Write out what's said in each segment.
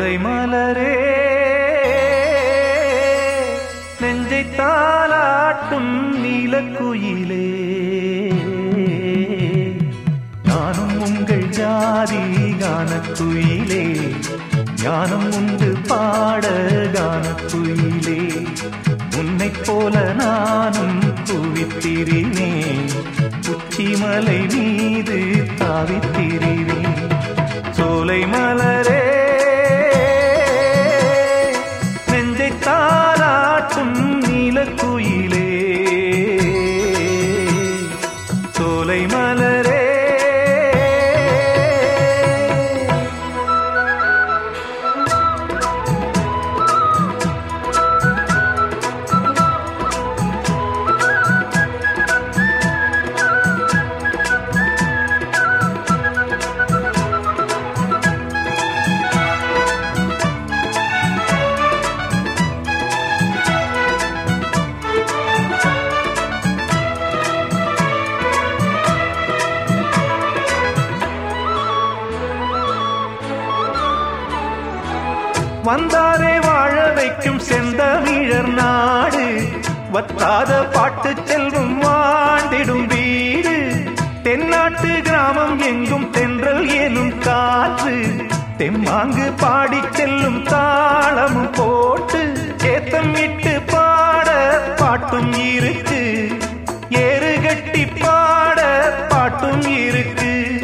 சோலை மலரே. நெஞ்சை தாளாட்டும் நீலக்குயிலே. நானும் உங்கள் ஜாதி கானக்குயிலே ஞானம் உண்டு பாட கானக்குயிலே உன்னை போல நானும் குவித்திரினேன் உச்சிமலை மீது தாவித்திரிவேன் சோலை மலரே. சோலை மலரே. வந்தாரே வாழ வைக்கும் செந்தமிழர் நாடு. வத்தாத பாட்டு செல்வம் வாழ்ந்திடும் வீடு. தென்னாட்டு கிராமம் எங்கும் தென்றல் ஏனும் காற்று. தெம்மாங்கு பாடி செல்லும் தாளமும் போட்டு. ஏத்தம் இட்டு பாட பாட்டும் இருக்கு. ஏறு கட்டி பாட பாட்டும் இருக்கு.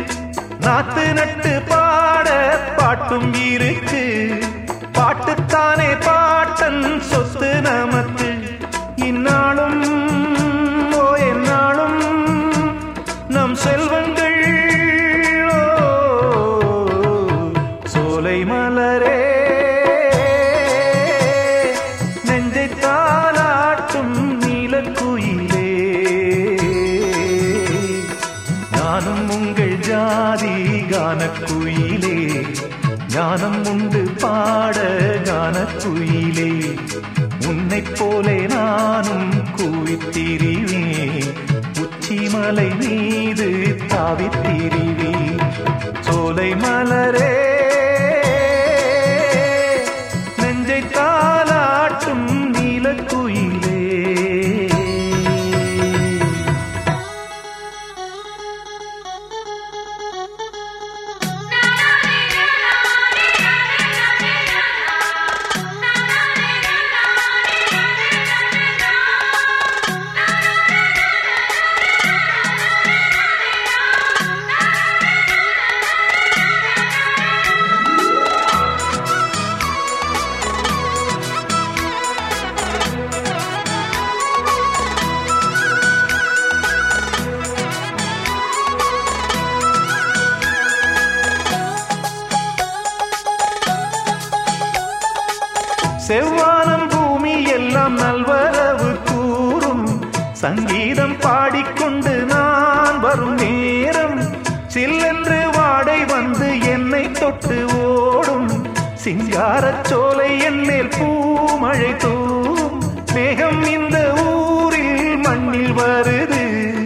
நாத்து நட்டு பாட பாட்டும் இருக்கு. ஞானக்குயிலே. ஞானம் உண்டு பாட ஞானக்குயிலே. உன்னை போலே நானும் கூவித்திரிவேன். உச்சிமலை மீது தாவித்திரிவேன். செவ்வானம் பூமி எல்லாம் நல்வரவு கூறும். சங்கீதம் பாடிக்கொண்டு நான் வரும் நேரம். சில்லென்று வாடை வந்து என்னை தொட்டு ஓடும். சிங்காரச் சோலை என்னில் பூமழை தூ மேகம் இந்த ஊரில் மண்ணில் வருது.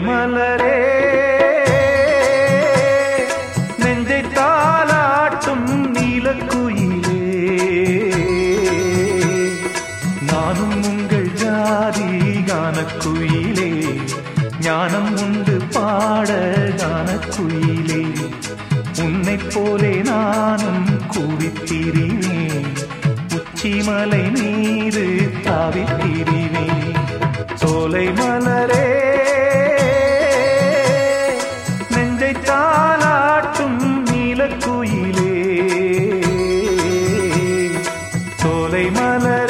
மலரே. நெஞ்சை தாளாட்டும் நீலக்குயிலே. நானும் உங்கள் ஜாதி கானக்குயிலே. ஞானம் உண்டு பாட கானக்குயிலே. உன்னை போலே நானும் கூவித்திரிவேன். உச்சிமலை மீது தாவித்திரிவேன். சோலை மலரே. மலர்